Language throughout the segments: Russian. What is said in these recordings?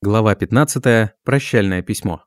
Глава 15. Прощальное письмо.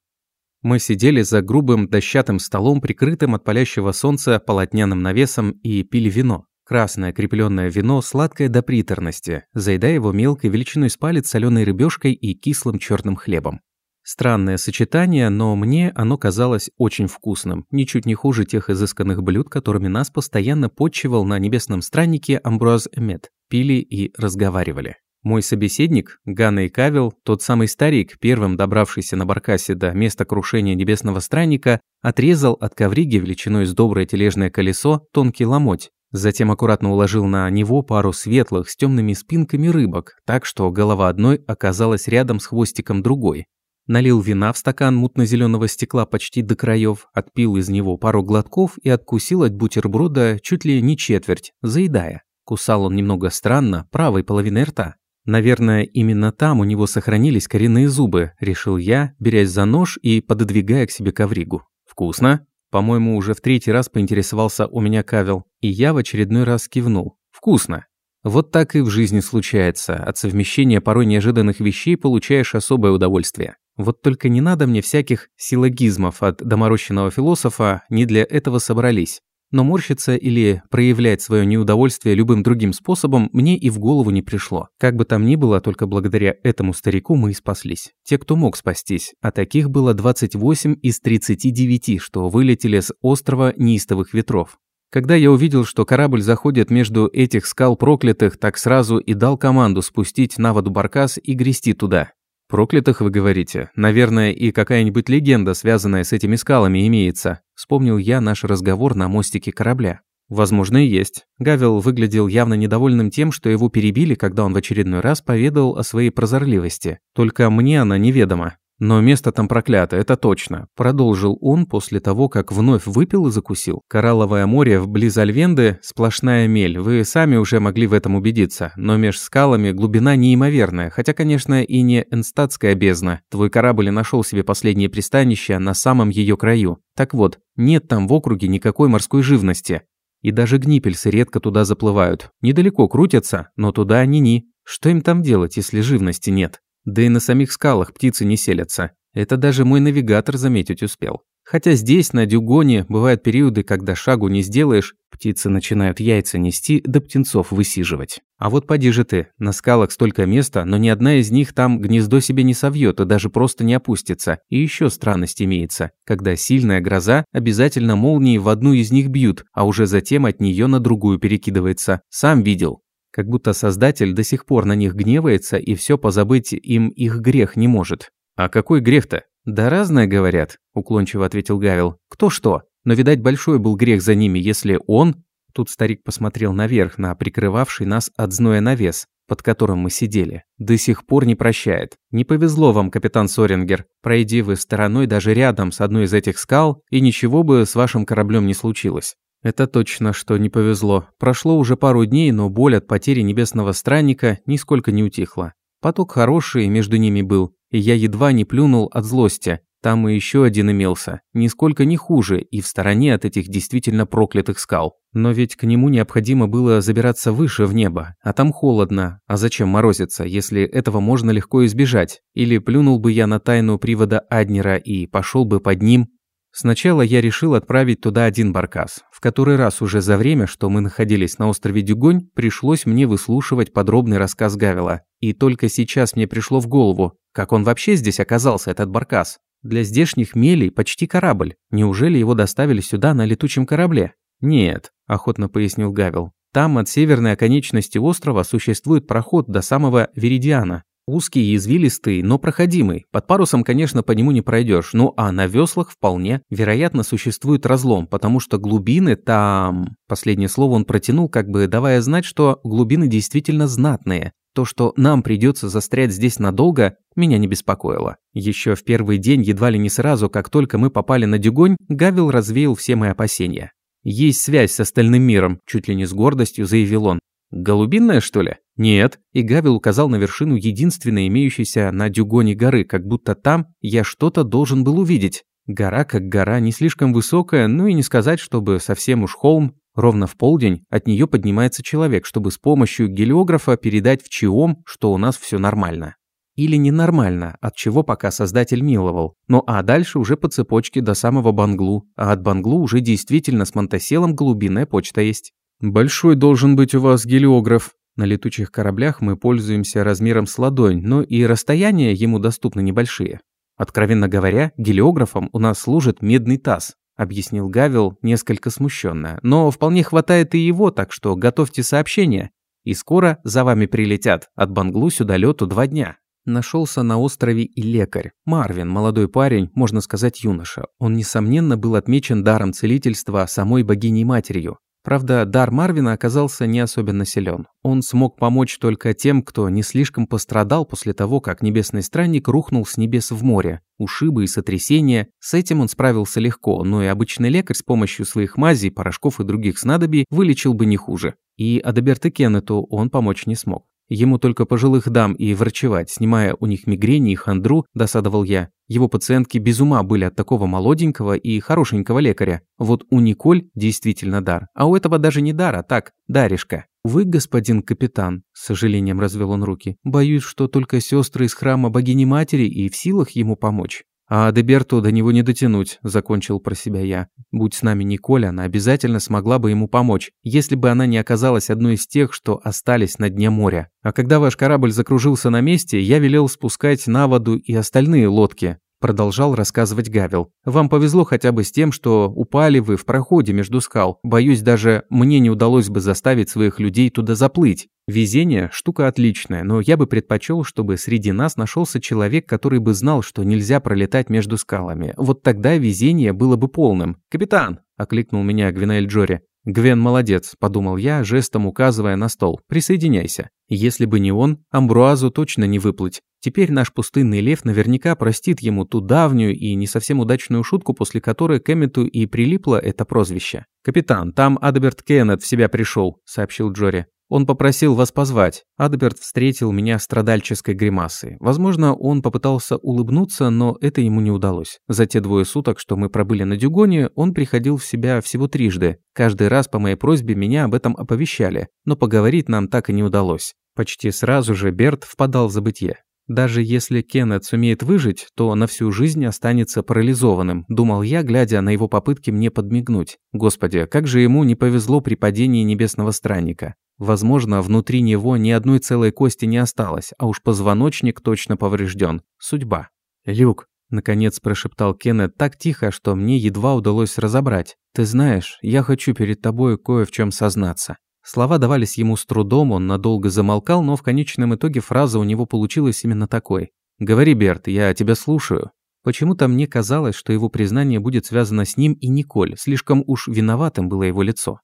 Мы сидели за грубым дощатым столом, прикрытым от палящего солнца полотняным навесом, и пили вино. Красное крепленное вино, сладкое до приторности, заедая его мелкой величиной с палец соленой рыбешкой и кислым черным хлебом. Странное сочетание, но мне оно казалось очень вкусным, ничуть не хуже тех изысканных блюд, которыми нас постоянно подчивал на небесном страннике Амброз Эмет. Пили и разговаривали. Мой собеседник, Ганна и Кавел, тот самый старик, первым добравшийся на баркасе до места крушения небесного странника, отрезал от ковриги величиной с доброе тележное колесо тонкий ломоть. Затем аккуратно уложил на него пару светлых с темными спинками рыбок, так что голова одной оказалась рядом с хвостиком другой. Налил вина в стакан мутно-зеленого стекла почти до краев, отпил из него пару глотков и откусил от бутерброда чуть ли не четверть, заедая. Кусал он немного странно, правой половиной рта. Наверное, именно там у него сохранились коренные зубы, решил я, берясь за нож и пододвигая к себе ковригу. Вкусно? По-моему, уже в третий раз поинтересовался у меня Кавел, и я в очередной раз кивнул. Вкусно. Вот так и в жизни случается. От совмещения порой неожиданных вещей получаешь особое удовольствие. Вот только не надо мне всяких силлогизмов от доморощенного философа, не для этого собрались. Но морщиться или проявлять свое неудовольствие любым другим способом мне и в голову не пришло. Как бы там ни было, только благодаря этому старику мы и спаслись. Те, кто мог спастись, а таких было 28 из 39, что вылетели с острова неистовых ветров. Когда я увидел, что корабль заходит между этих скал проклятых, так сразу и дал команду спустить на воду баркас и грести туда. «Проклятых, вы говорите? Наверное, и какая-нибудь легенда, связанная с этими скалами, имеется». Вспомнил я наш разговор на мостике корабля. Возможно, и есть. Гавел выглядел явно недовольным тем, что его перебили, когда он в очередной раз поведал о своей прозорливости. Только мне она неведома. Но место там проклято, это точно. Продолжил он после того, как вновь выпил и закусил. Коралловое море вблизи Альвенды – сплошная мель. Вы сами уже могли в этом убедиться. Но меж скалами глубина неимоверная. Хотя, конечно, и не энстатская бездна. Твой корабль нашел себе последнее пристанище на самом ее краю. Так вот, нет там в округе никакой морской живности. И даже гнипельсы редко туда заплывают. Недалеко крутятся, но туда ни-ни. Что им там делать, если живности нет? Да и на самих скалах птицы не селятся. Это даже мой навигатор заметить успел. Хотя здесь, на Дюгоне, бывают периоды, когда шагу не сделаешь, птицы начинают яйца нести, да птенцов высиживать. А вот поди же ты, на скалах столько места, но ни одна из них там гнездо себе не совьет и даже просто не опустится. И еще странность имеется, когда сильная гроза, обязательно молнии в одну из них бьют, а уже затем от нее на другую перекидывается. Сам видел. Как будто Создатель до сих пор на них гневается и все позабыть им их грех не может. «А какой грех-то?» «Да разное, говорят», – уклончиво ответил Гавил. «Кто что? Но, видать, большой был грех за ними, если он...» Тут старик посмотрел наверх, на прикрывавший нас от зноя навес, под которым мы сидели. До сих пор не прощает. Не повезло вам, капитан Сорингер. Пройди вы стороной даже рядом с одной из этих скал, и ничего бы с вашим кораблем не случилось. Это точно, что не повезло. Прошло уже пару дней, но боль от потери небесного странника нисколько не утихла. Поток хороший между ними был, и я едва не плюнул от злости. Там и еще один имелся, нисколько не хуже и в стороне от этих действительно проклятых скал. Но ведь к нему необходимо было забираться выше в небо, а там холодно. А зачем морозиться, если этого можно легко избежать? Или плюнул бы я на тайну привода Аднера и пошел бы под ним? Сначала я решил отправить туда один баркас. В который раз уже за время, что мы находились на острове Дюгонь, пришлось мне выслушивать подробный рассказ Гавила. И только сейчас мне пришло в голову, как он вообще здесь оказался, этот баркас. Для здешних мелей почти корабль. Неужели его доставили сюда на летучем корабле? Нет, охотно пояснил Гавил. Там от северной оконечности острова существует проход до самого Веридиана. Узкий извилистый, но проходимый. Под парусом, конечно, по нему не пройдешь. Ну а на веслах вполне. Вероятно, существует разлом, потому что глубины там... Последнее слово он протянул, как бы давая знать, что глубины действительно знатные. То, что нам придется застрять здесь надолго, меня не беспокоило. Еще в первый день, едва ли не сразу, как только мы попали на Дюгонь, Гавил развеял все мои опасения. «Есть связь с остальным миром», – чуть ли не с гордостью заявил он. «Голубинная, что ли?» «Нет». И Гавил указал на вершину единственной имеющейся на Дюгоне горы, как будто там я что-то должен был увидеть. Гора как гора, не слишком высокая, ну и не сказать, чтобы совсем уж холм. Ровно в полдень от нее поднимается человек, чтобы с помощью гелиографа передать в ЧИОМ, что у нас все нормально. или ненормально, от чего пока создатель миловал. Ну а дальше уже по цепочке до самого Банглу, а от Банглу уже действительно с Монтоселом голубиная почта есть. «Большой должен быть у вас гелиограф», на летучих кораблях мы пользуемся размером с ладонь, но и расстояния ему доступны небольшие. Откровенно говоря, гелиографом у нас служит медный таз, объяснил Гавил несколько смущенно. Но вполне хватает и его, так что готовьте сообщение. И скоро за вами прилетят. От Банглу сюда лету два дня. Нашелся на острове и лекарь. Марвин, молодой парень, можно сказать юноша. Он, несомненно, был отмечен даром целительства самой богиней-матерью. Правда, дар Марвина оказался не особенно силен. Он смог помочь только тем, кто не слишком пострадал после того, как небесный странник рухнул с небес в море. Ушибы и сотрясения. С этим он справился легко, но и обычный лекарь с помощью своих мазей, порошков и других снадобий вылечил бы не хуже. И Адаберт Кеннету он помочь не смог. Ему только пожилых дам и врачевать, снимая у них мигрени и хандру, досадовал я. Его пациентки без ума были от такого молоденького и хорошенького лекаря. Вот у Николь действительно дар. А у этого даже не дар, а так, даришка. «Вы, господин капитан», – с сожалением развел он руки, – «боюсь, что только сестры из храма богини-матери и в силах ему помочь». «А Адеберту до него не дотянуть», – закончил про себя я. «Будь с нами Николь, она обязательно смогла бы ему помочь, если бы она не оказалась одной из тех, что остались на дне моря. А когда ваш корабль закружился на месте, я велел спускать на воду и остальные лодки. Продолжал рассказывать Гавил. «Вам повезло хотя бы с тем, что упали вы в проходе между скал. Боюсь, даже мне не удалось бы заставить своих людей туда заплыть. Везение – штука отличная, но я бы предпочел, чтобы среди нас нашелся человек, который бы знал, что нельзя пролетать между скалами. Вот тогда везение было бы полным. «Капитан!» – окликнул меня Гвинель Джори. «Гвен молодец», – подумал я, жестом указывая на стол. «Присоединяйся». Если бы не он, Амбруазу точно не выплыть. Теперь наш пустынный лев наверняка простит ему ту давнюю и не совсем удачную шутку, после которой к и прилипло это прозвище. «Капитан, там Адберт Кеннет в себя пришел», – сообщил Джори. Он попросил вас позвать. Адберт встретил меня страдальческой гримасой. Возможно, он попытался улыбнуться, но это ему не удалось. За те двое суток, что мы пробыли на Дюгоне, он приходил в себя всего трижды. Каждый раз по моей просьбе меня об этом оповещали, но поговорить нам так и не удалось. Почти сразу же Берт впадал в забытье. Даже если Кеннет сумеет выжить, то на всю жизнь останется парализованным, думал я, глядя на его попытки мне подмигнуть. Господи, как же ему не повезло при падении небесного странника. Возможно, внутри него ни одной целой кости не осталось, а уж позвоночник точно поврежден. Судьба. «Люк», – наконец прошептал Кеннет так тихо, что мне едва удалось разобрать. «Ты знаешь, я хочу перед тобой кое в чем сознаться». Слова давались ему с трудом, он надолго замолкал, но в конечном итоге фраза у него получилась именно такой. «Говори, Берт, я тебя слушаю». Почему-то мне казалось, что его признание будет связано с ним и Николь, слишком уж виноватым было его лицо.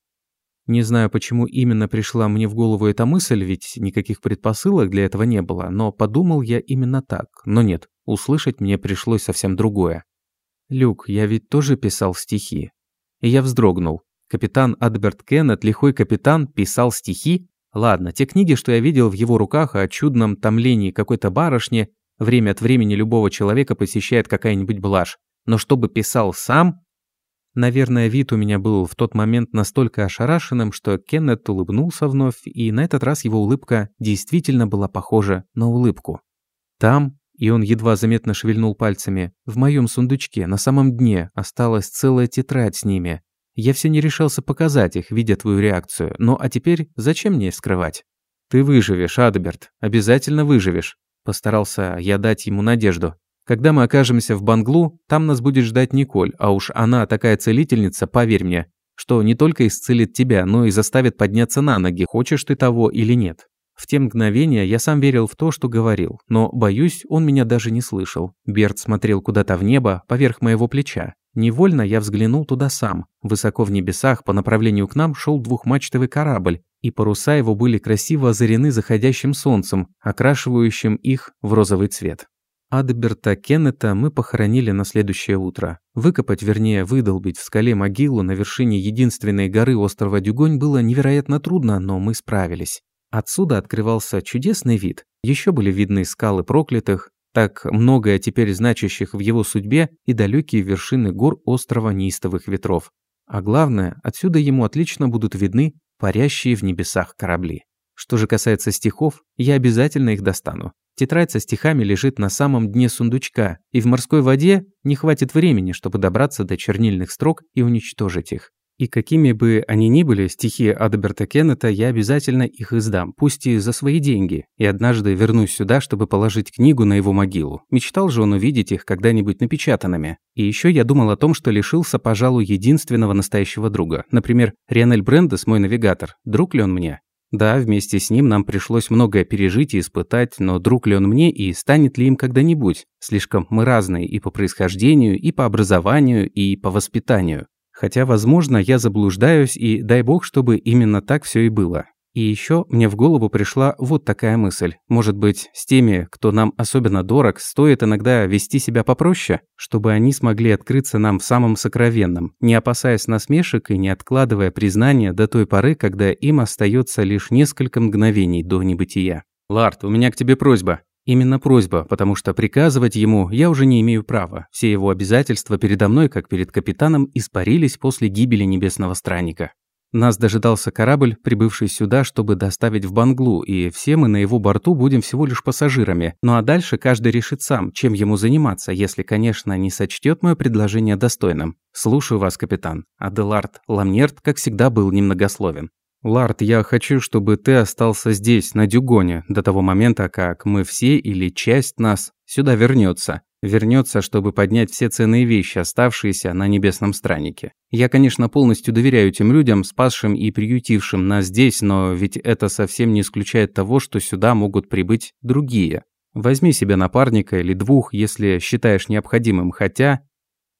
Не знаю, почему именно пришла мне в голову эта мысль, ведь никаких предпосылок для этого не было, но подумал я именно так. Но нет, услышать мне пришлось совсем другое. «Люк, я ведь тоже писал стихи». И я вздрогнул. Капитан Адберт Кеннет, лихой капитан, писал стихи? Ладно, те книги, что я видел в его руках о чудном томлении какой-то барышни, время от времени любого человека посещает какая-нибудь блажь. Но чтобы писал сам, Наверное, вид у меня был в тот момент настолько ошарашенным, что Кеннет улыбнулся вновь, и на этот раз его улыбка действительно была похожа на улыбку. Там, и он едва заметно шевельнул пальцами, в моем сундучке, на самом дне, осталась целая тетрадь с ними. Я все не решался показать их, видя твою реакцию, но а теперь зачем мне скрывать? Ты выживешь, Адберт, обязательно выживешь. Постарался я дать ему надежду. Когда мы окажемся в Банглу, там нас будет ждать Николь, а уж она такая целительница, поверь мне, что не только исцелит тебя, но и заставит подняться на ноги, хочешь ты того или нет. В те мгновения я сам верил в то, что говорил, но, боюсь, он меня даже не слышал. Берт смотрел куда-то в небо, поверх моего плеча. Невольно я взглянул туда сам. Высоко в небесах по направлению к нам шел двухмачтовый корабль, и паруса его были красиво озарены заходящим солнцем, окрашивающим их в розовый цвет. Адберта Кеннета мы похоронили на следующее утро. Выкопать, вернее, выдолбить в скале могилу на вершине единственной горы острова Дюгонь было невероятно трудно, но мы справились. Отсюда открывался чудесный вид. Еще были видны скалы проклятых, так многое теперь значащих в его судьбе и далекие вершины гор острова неистовых ветров. А главное, отсюда ему отлично будут видны парящие в небесах корабли. Что же касается стихов, я обязательно их достану. Тетрадь со стихами лежит на самом дне сундучка, и в морской воде не хватит времени, чтобы добраться до чернильных строк и уничтожить их. И какими бы они ни были, стихи Адаберта Кеннета, я обязательно их издам, пусть и за свои деньги. И однажды вернусь сюда, чтобы положить книгу на его могилу. Мечтал же он увидеть их когда-нибудь напечатанными. И еще я думал о том, что лишился, пожалуй, единственного настоящего друга. Например, Рионель Брендес, мой навигатор. Друг ли он мне? Да, вместе с ним нам пришлось многое пережить и испытать, но друг ли он мне и станет ли им когда-нибудь? Слишком мы разные и по происхождению, и по образованию, и по воспитанию. Хотя, возможно, я заблуждаюсь, и дай бог, чтобы именно так все и было. И еще мне в голову пришла вот такая мысль. Может быть, с теми, кто нам особенно дорог, стоит иногда вести себя попроще, чтобы они смогли открыться нам в самом сокровенном, не опасаясь насмешек и не откладывая признания до той поры, когда им остается лишь несколько мгновений до небытия. «Ларт, у меня к тебе просьба», Именно просьба, потому что приказывать ему я уже не имею права. Все его обязательства передо мной, как перед капитаном, испарились после гибели небесного странника. Нас дожидался корабль, прибывший сюда, чтобы доставить в Банглу, и все мы на его борту будем всего лишь пассажирами. Ну а дальше каждый решит сам, чем ему заниматься, если, конечно, не сочтет мое предложение достойным. Слушаю вас, капитан. Аделард Ламнерт, как всегда, был немногословен. «Лард, я хочу, чтобы ты остался здесь, на Дюгоне, до того момента, как мы все или часть нас сюда вернется. Вернется, чтобы поднять все ценные вещи, оставшиеся на небесном страннике. Я, конечно, полностью доверяю тем людям, спасшим и приютившим нас здесь, но ведь это совсем не исключает того, что сюда могут прибыть другие. Возьми себе напарника или двух, если считаешь необходимым, хотя...»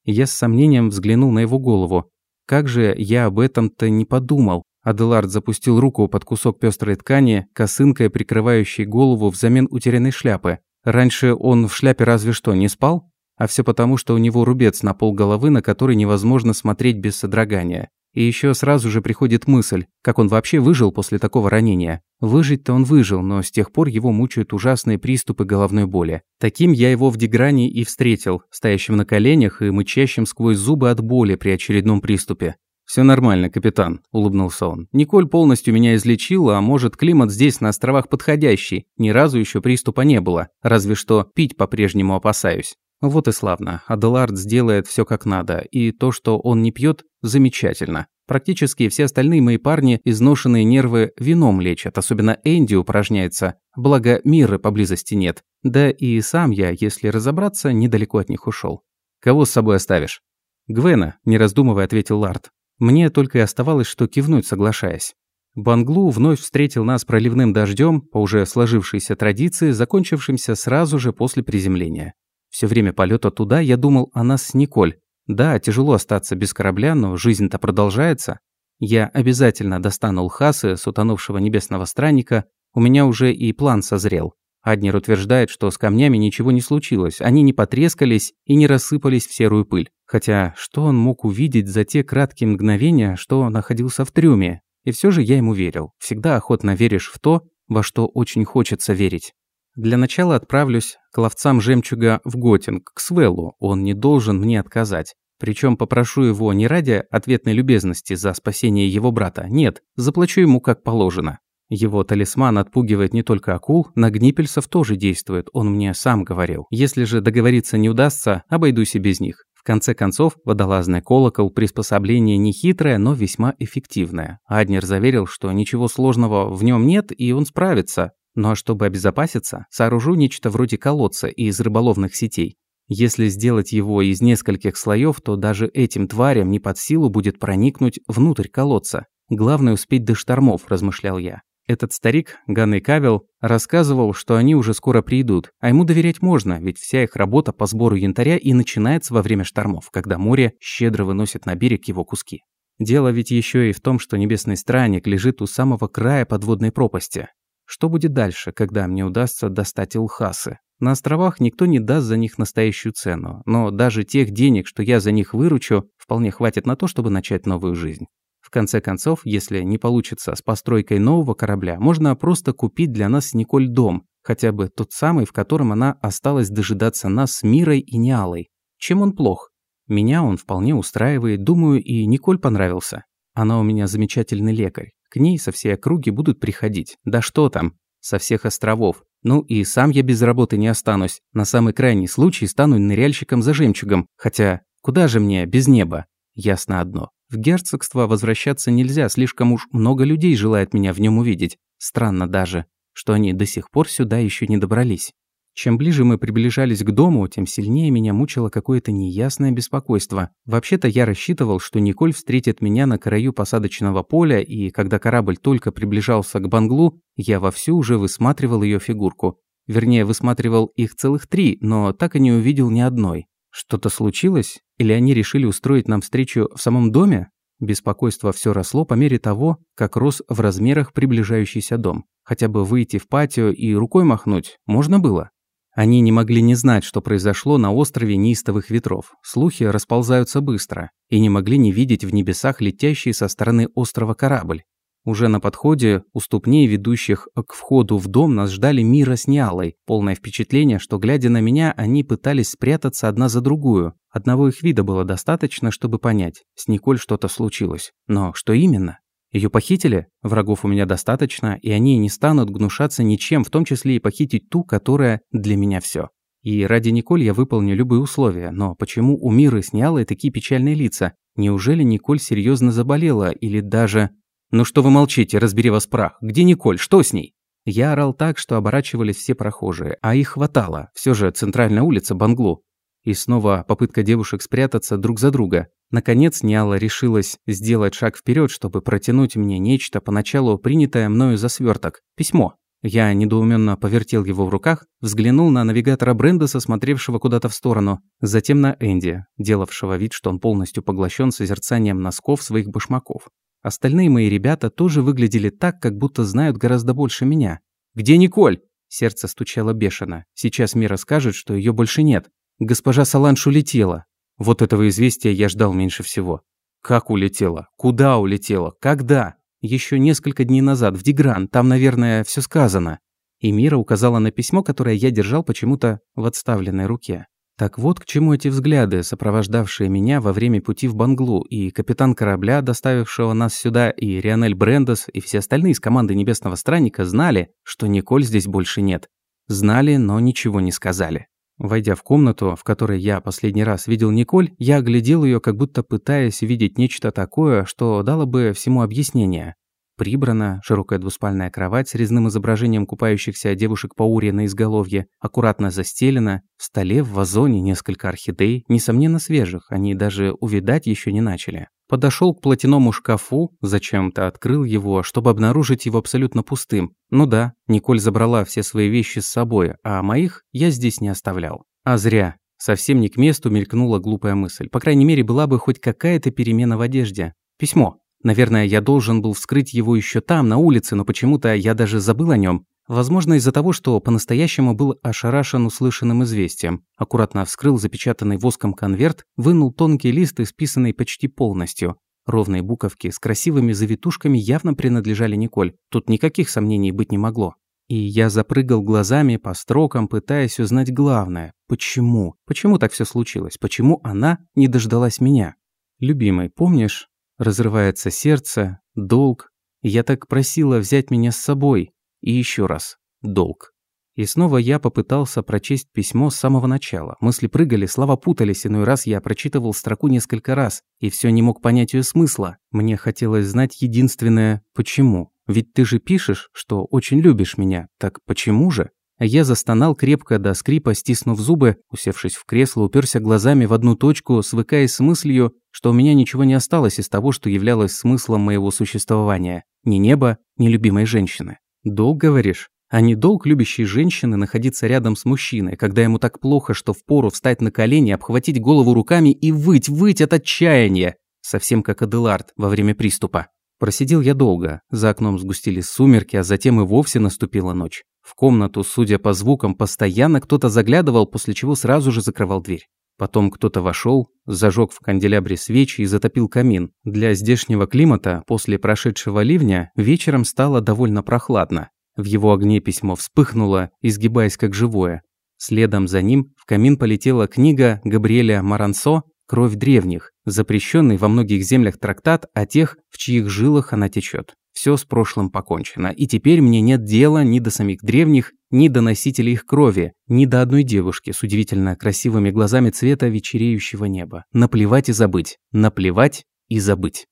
Я с сомнением взглянул на его голову. Как же я об этом-то не подумал? Аделард запустил руку под кусок пестрой ткани, косынкой прикрывающей голову взамен утерянной шляпы. Раньше он в шляпе разве что не спал? А все потому, что у него рубец на пол головы, на который невозможно смотреть без содрогания. И еще сразу же приходит мысль, как он вообще выжил после такого ранения. Выжить-то он выжил, но с тех пор его мучают ужасные приступы головной боли. Таким я его в Дегране и встретил, стоящим на коленях и мычащим сквозь зубы от боли при очередном приступе. «Все нормально, капитан», – улыбнулся он. «Николь полностью меня излечила, а может, климат здесь на островах подходящий. Ни разу еще приступа не было. Разве что пить по-прежнему опасаюсь». Вот и славно. Аделард сделает все как надо, и то, что он не пьет, замечательно. Практически все остальные мои парни изношенные нервы вином лечат, особенно Энди упражняется, благо мира поблизости нет. Да и сам я, если разобраться, недалеко от них ушел. «Кого с собой оставишь?» «Гвена», – не раздумывая, ответил Лард. Мне только и оставалось, что кивнуть, соглашаясь. Банглу вновь встретил нас проливным дождем, по уже сложившейся традиции, закончившимся сразу же после приземления. Все время полета туда я думал о нас с Николь. Да, тяжело остаться без корабля, но жизнь-то продолжается. Я обязательно достану Лхасы с утонувшего небесного странника, у меня уже и план созрел. Аднер утверждает, что с камнями ничего не случилось, они не потрескались и не рассыпались в серую пыль. Хотя, что он мог увидеть за те краткие мгновения, что он находился в трюме? И все же я ему верил. Всегда охотно веришь в то, во что очень хочется верить. Для начала отправлюсь к ловцам жемчуга в Готинг, к Свеллу, он не должен мне отказать. Причем попрошу его не ради ответной любезности за спасение его брата, нет, заплачу ему как положено. Его талисман отпугивает не только акул, на гнипельсов тоже действует, он мне сам говорил. Если же договориться не удастся, обойдусь и без них. В конце концов, водолазный колокол – приспособление не хитрое, но весьма эффективное. Аднер заверил, что ничего сложного в нем нет, и он справится. Ну а чтобы обезопаситься, сооружу нечто вроде колодца из рыболовных сетей. Если сделать его из нескольких слоев, то даже этим тварям не под силу будет проникнуть внутрь колодца. Главное успеть до штормов, размышлял я. Этот старик, Ганный Кавел, рассказывал, что они уже скоро придут, а ему доверять можно, ведь вся их работа по сбору янтаря и начинается во время штормов, когда море щедро выносит на берег его куски. Дело ведь еще и в том, что небесный странник лежит у самого края подводной пропасти. Что будет дальше, когда мне удастся достать Илхасы? На островах никто не даст за них настоящую цену, но даже тех денег, что я за них выручу, вполне хватит на то, чтобы начать новую жизнь. В конце концов, если не получится с постройкой нового корабля, можно просто купить для нас Николь дом, хотя бы тот самый, в котором она осталась дожидаться нас с Мирой и Ниалой. Чем он плох? Меня он вполне устраивает, думаю, и Николь понравился. Она у меня замечательный лекарь. К ней со всей округи будут приходить. Да что там, со всех островов. Ну и сам я без работы не останусь. На самый крайний случай стану ныряльщиком за жемчугом. Хотя, куда же мне без неба? Ясно одно. В герцогство возвращаться нельзя, слишком уж много людей желает меня в нем увидеть. Странно даже, что они до сих пор сюда еще не добрались. Чем ближе мы приближались к дому, тем сильнее меня мучило какое-то неясное беспокойство. Вообще-то я рассчитывал, что Николь встретит меня на краю посадочного поля, и когда корабль только приближался к Банглу, я вовсю уже высматривал ее фигурку. Вернее, высматривал их целых три, но так и не увидел ни одной. Что-то случилось? Или они решили устроить нам встречу в самом доме? Беспокойство все росло по мере того, как рос в размерах приближающийся дом. Хотя бы выйти в патио и рукой махнуть можно было. Они не могли не знать, что произошло на острове неистовых ветров. Слухи расползаются быстро, и не могли не видеть в небесах летящий со стороны острова корабль. Уже на подходе, у ступней, ведущих к входу в дом, нас ждали Мира с Ниалой. Полное впечатление, что, глядя на меня, они пытались спрятаться одна за другую. Одного их вида было достаточно, чтобы понять, с Николь что-то случилось. Но что именно? Ее похитили? Врагов у меня достаточно, и они не станут гнушаться ничем, в том числе и похитить ту, которая для меня все. И ради Николь я выполню любые условия, но почему у Миры сняла такие печальные лица? Неужели Николь серьезно заболела или даже... «Ну что вы молчите, разбери вас прах. Где Николь? Что с ней?» Я орал так, что оборачивались все прохожие, а их хватало. Все же центральная улица Банглу. И снова попытка девушек спрятаться друг за друга. Наконец Ниала решилась сделать шаг вперед, чтобы протянуть мне нечто, поначалу принятое мною за сверток – письмо. Я недоуменно повертел его в руках, взглянул на навигатора Брендеса, смотревшего куда-то в сторону, затем на Энди, делавшего вид, что он полностью поглощен созерцанием носков своих башмаков. Остальные мои ребята тоже выглядели так, как будто знают гораздо больше меня. «Где Николь?» Сердце стучало бешено. Сейчас Мира скажет, что ее больше нет. Госпожа Саланш улетела. Вот этого известия я ждал меньше всего. Как улетела? Куда улетела? Когда? Еще несколько дней назад, в Дигран, там, наверное, все сказано. И Мира указала на письмо, которое я держал почему-то в отставленной руке. Так вот к чему эти взгляды, сопровождавшие меня во время пути в Банглу, и капитан корабля, доставившего нас сюда, и Рионель Брендес, и все остальные из команды Небесного Странника знали, что Николь здесь больше нет. Знали, но ничего не сказали. Войдя в комнату, в которой я последний раз видел Николь, я оглядел ее, как будто пытаясь видеть нечто такое, что дало бы всему объяснение. Прибрана, широкая двуспальная кровать с резным изображением купающихся девушек Паури на изголовье, аккуратно застелена, в столе в вазоне несколько орхидей, несомненно свежих, они даже увидать еще не начали. Подошел к платяному шкафу, зачем-то открыл его, чтобы обнаружить его абсолютно пустым. Ну да, Николь забрала все свои вещи с собой, а моих я здесь не оставлял. А зря. Совсем не к месту мелькнула глупая мысль. По крайней мере, была бы хоть какая-то перемена в одежде. Письмо. Наверное, я должен был вскрыть его еще там, на улице, но почему-то я даже забыл о нем. Возможно, из-за того, что по-настоящему был ошарашен услышанным известием. Аккуратно вскрыл запечатанный воском конверт, вынул тонкий лист, исписанный почти полностью. Ровные буковки с красивыми завитушками явно принадлежали Николь. Тут никаких сомнений быть не могло. И я запрыгал глазами по строкам, пытаясь узнать главное. Почему? Почему так все случилось? Почему она не дождалась меня? Любимый, помнишь, Разрывается сердце, долг. Я так просила взять меня с собой. И еще раз. Долг. И снова я попытался прочесть письмо с самого начала. Мысли прыгали, слова путались, иной раз я прочитывал строку несколько раз, и все не мог понять ее смысла. Мне хотелось знать единственное «почему?». Ведь ты же пишешь, что очень любишь меня, так почему же? Я застонал крепко до скрипа, стиснув зубы, усевшись в кресло, уперся глазами в одну точку, свыкаясь с мыслью, что у меня ничего не осталось из того, что являлось смыслом моего существования. Ни неба, ни любимой женщины. Долг, говоришь? А не долг любящей женщины находиться рядом с мужчиной, когда ему так плохо, что впору встать на колени, обхватить голову руками и выть, выть от отчаяния. Совсем как Аделард во время приступа. Просидел я долго. За окном сгустились сумерки, а затем и вовсе наступила ночь. В комнату, судя по звукам, постоянно кто-то заглядывал, после чего сразу же закрывал дверь. Потом кто-то вошел, зажег в канделябре свечи и затопил камин. Для здешнего климата после прошедшего ливня вечером стало довольно прохладно. В его огне письмо вспыхнуло, изгибаясь как живое. Следом за ним в камин полетела книга Габриэля Марансо «Кровь древних», запрещенный во многих землях трактат о тех, в чьих жилах она течет. Все с прошлым покончено, и теперь мне нет дела ни до самих древних, ни до носителей их крови, ни до одной девушки с удивительно красивыми глазами цвета вечереющего неба. Наплевать и забыть. Наплевать и забыть.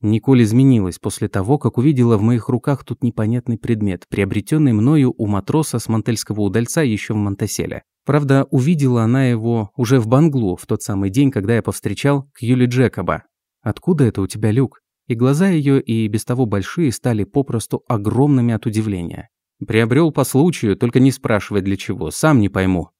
Николь изменилась после того, как увидела в моих руках тут непонятный предмет, приобретенный мною у матроса с мантельского удальца еще в Монтеселе. Правда, увидела она его уже в Банглу, в тот самый день, когда я повстречал Кьюли Джекоба. «Откуда это у тебя, Люк?» И глаза ее, и без того большие, стали попросту огромными от удивления. «Приобрел по случаю, только не спрашивай для чего, сам не пойму».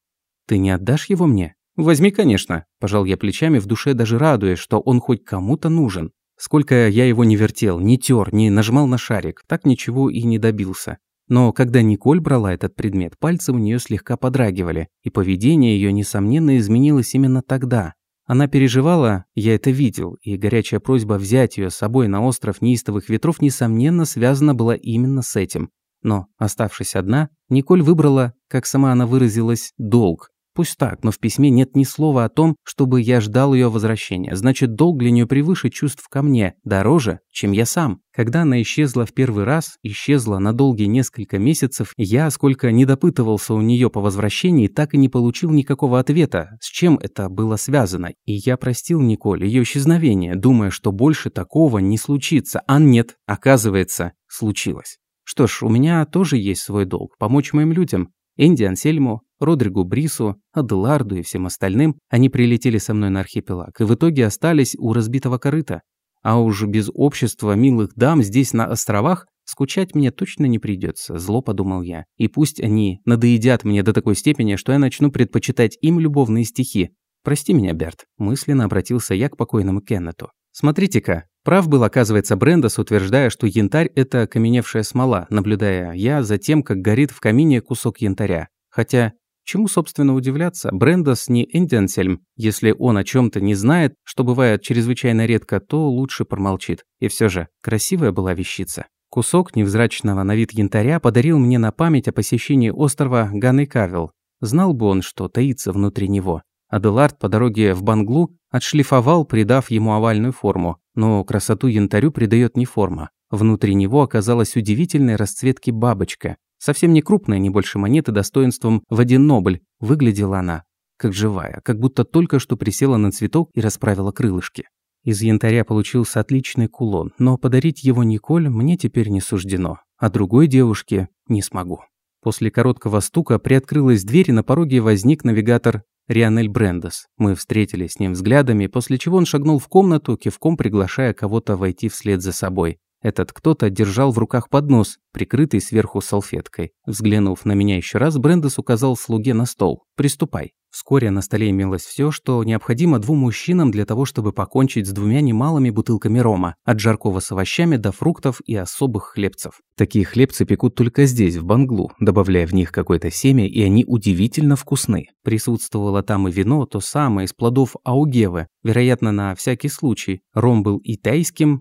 «Ты не отдашь его мне?» «Возьми, конечно», – пожал я плечами, в душе даже радуясь, что он хоть кому-то нужен. Сколько я его не вертел, не тер, не нажимал на шарик, так ничего и не добился. Но когда Николь брала этот предмет, пальцы у нее слегка подрагивали, и поведение ее, несомненно, изменилось именно тогда. Она переживала, я это видел, и горячая просьба взять ее с собой на остров неистовых ветров, несомненно, связана была именно с этим. Но, оставшись одна, Николь выбрала, как сама она выразилась, долг, Пусть так, но в письме нет ни слова о том, чтобы я ждал ее возвращения. Значит, долг для нее превыше чувств ко мне, дороже, чем я сам. Когда она исчезла в первый раз, исчезла на долгие несколько месяцев, я, сколько не допытывался у нее по возвращении, так и не получил никакого ответа, с чем это было связано. И я простил Николь ее исчезновение, думая, что больше такого не случится. А нет, оказывается, случилось. Что ж, у меня тоже есть свой долг – помочь моим людям. Энди Ансельму, Родригу Брису, Аделарду и всем остальным, они прилетели со мной на архипелаг и в итоге остались у разбитого корыта. А уж без общества милых дам здесь на островах скучать мне точно не придется, зло подумал я. И пусть они надоедят мне до такой степени, что я начну предпочитать им любовные стихи. Прости меня, Берт, мысленно обратился я к покойному Кеннету. Смотрите-ка, прав был, оказывается, Брендос, утверждая, что янтарь – это каменевшая смола, наблюдая я за тем, как горит в камине кусок янтаря. Хотя Чему, собственно, удивляться? Брендос не Эндиансельм. Если он о чем то не знает, что бывает чрезвычайно редко, то лучше промолчит. И все же, красивая была вещица. Кусок невзрачного на вид янтаря подарил мне на память о посещении острова Ганнейкавел. Знал бы он, что таится внутри него. Аделард по дороге в Банглу отшлифовал, придав ему овальную форму. Но красоту янтарю придает не форма. Внутри него оказалась удивительной расцветки бабочка, Совсем не крупная, не больше монеты достоинством в один нобль. Выглядела она как живая, как будто только что присела на цветок и расправила крылышки. Из янтаря получился отличный кулон, но подарить его Николь мне теперь не суждено, а другой девушке не смогу. После короткого стука приоткрылась дверь, и на пороге возник навигатор Рианель Брендес. Мы встретились с ним взглядами, после чего он шагнул в комнату, кивком приглашая кого-то войти вслед за собой. Этот кто-то держал в руках поднос, прикрытый сверху салфеткой. Взглянув на меня еще раз, Брендес указал слуге на стол. «Приступай». Вскоре на столе имелось все, что необходимо двум мужчинам для того, чтобы покончить с двумя немалыми бутылками рома, от жаркого с овощами до фруктов и особых хлебцев. Такие хлебцы пекут только здесь, в Банглу, добавляя в них какое-то семя, и они удивительно вкусны. Присутствовало там и вино, то самое, из плодов аугевы, вероятно, на всякий случай. Ром был и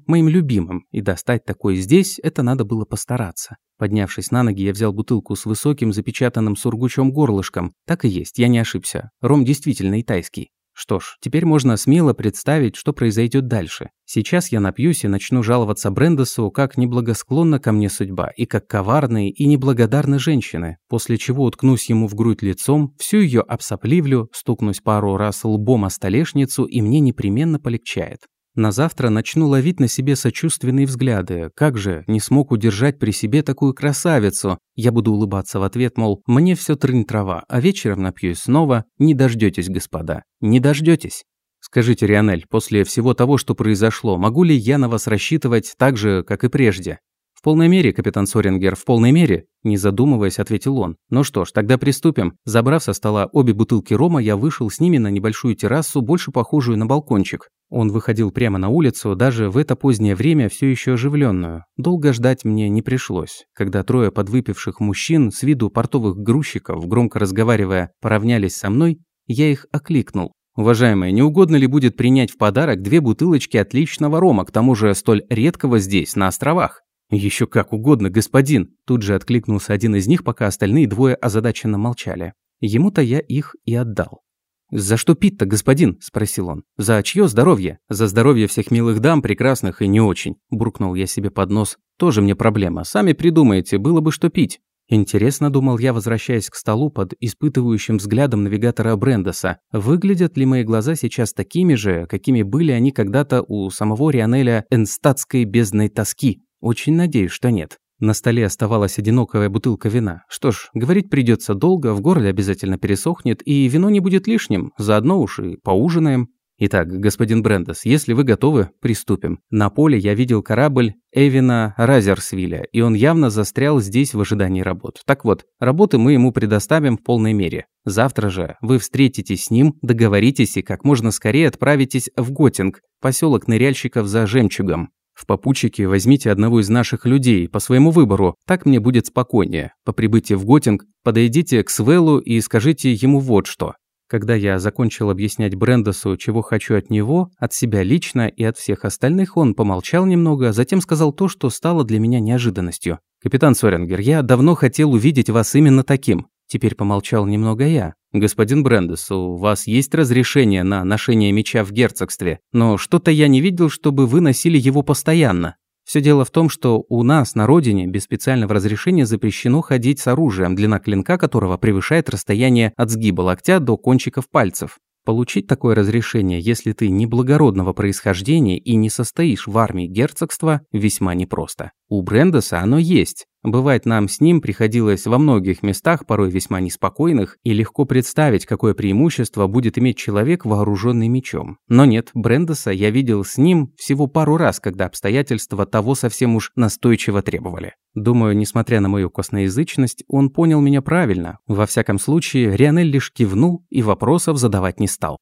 моим любимым, и достать такой здесь, это надо было постараться. Поднявшись на ноги, я взял бутылку с высоким запечатанным сургучом горлышком. Так и есть, я не ошибся. Ром действительно итайский. Что ж, теперь можно смело представить, что произойдет дальше. Сейчас я напьюсь и начну жаловаться Брендесу, как неблагосклонна ко мне судьба, и как коварные и неблагодарны женщины, после чего уткнусь ему в грудь лицом, всю ее обсопливлю, стукнусь пару раз лбом о столешницу, и мне непременно полегчает. На завтра начну ловить на себе сочувственные взгляды. Как же, не смог удержать при себе такую красавицу. Я буду улыбаться в ответ, мол, мне все трынь трава, а вечером напьюсь снова. Не дождетесь, господа, не дождетесь. Скажите, Рионель, после всего того, что произошло, могу ли я на вас рассчитывать так же, как и прежде? «В полной мере, капитан Сорингер, в полной мере», – не задумываясь, ответил он. «Ну что ж, тогда приступим». Забрав со стола обе бутылки рома, я вышел с ними на небольшую террасу, больше похожую на балкончик. Он выходил прямо на улицу, даже в это позднее время все еще оживленную. Долго ждать мне не пришлось. Когда трое подвыпивших мужчин с виду портовых грузчиков, громко разговаривая, поравнялись со мной, я их окликнул. «Уважаемые, не угодно ли будет принять в подарок две бутылочки отличного рома, к тому же столь редкого здесь, на островах?» «Еще как угодно, господин!» Тут же откликнулся один из них, пока остальные двое озадаченно молчали. Ему-то я их и отдал. «За что пить-то, господин?» – спросил он. «За чье здоровье?» «За здоровье всех милых дам, прекрасных и не очень», – буркнул я себе под нос. «Тоже мне проблема. Сами придумаете, было бы что пить». Интересно, думал я, возвращаясь к столу под испытывающим взглядом навигатора Брендеса, выглядят ли мои глаза сейчас такими же, какими были они когда-то у самого Рионеля энстатской бездной тоски? Очень надеюсь, что нет. На столе оставалась одинокая бутылка вина. Что ж, говорить придется долго, в горле обязательно пересохнет, и вино не будет лишним, заодно уж и поужинаем. Итак, господин Брендес, если вы готовы, приступим. На поле я видел корабль Эвина Разерсвиля, и он явно застрял здесь в ожидании работ. Так вот, работы мы ему предоставим в полной мере. Завтра же вы встретитесь с ним, договоритесь и как можно скорее отправитесь в Готинг, поселок ныряльщиков за жемчугом. В попутчике возьмите одного из наших людей по своему выбору, так мне будет спокойнее. По прибытии в Готинг подойдите к Свеллу и скажите ему вот что. Когда я закончил объяснять Брендосу, чего хочу от него, от себя лично и от всех остальных, он помолчал немного, затем сказал то, что стало для меня неожиданностью. «Капитан Сорингер, я давно хотел увидеть вас именно таким. Теперь помолчал немного я. «Господин Брендес, у вас есть разрешение на ношение меча в герцогстве, но что-то я не видел, чтобы вы носили его постоянно. Все дело в том, что у нас на родине без специального разрешения запрещено ходить с оружием, длина клинка которого превышает расстояние от сгиба локтя до кончиков пальцев. Получить такое разрешение, если ты не благородного происхождения и не состоишь в армии герцогства, весьма непросто. У Брендеса оно есть, Бывать нам с ним приходилось во многих местах, порой весьма неспокойных, и легко представить, какое преимущество будет иметь человек, вооруженный мечом. Но нет, Брендеса я видел с ним всего пару раз, когда обстоятельства того совсем уж настойчиво требовали. Думаю, несмотря на мою косноязычность, он понял меня правильно. Во всяком случае, Рионель лишь кивнул и вопросов задавать не стал.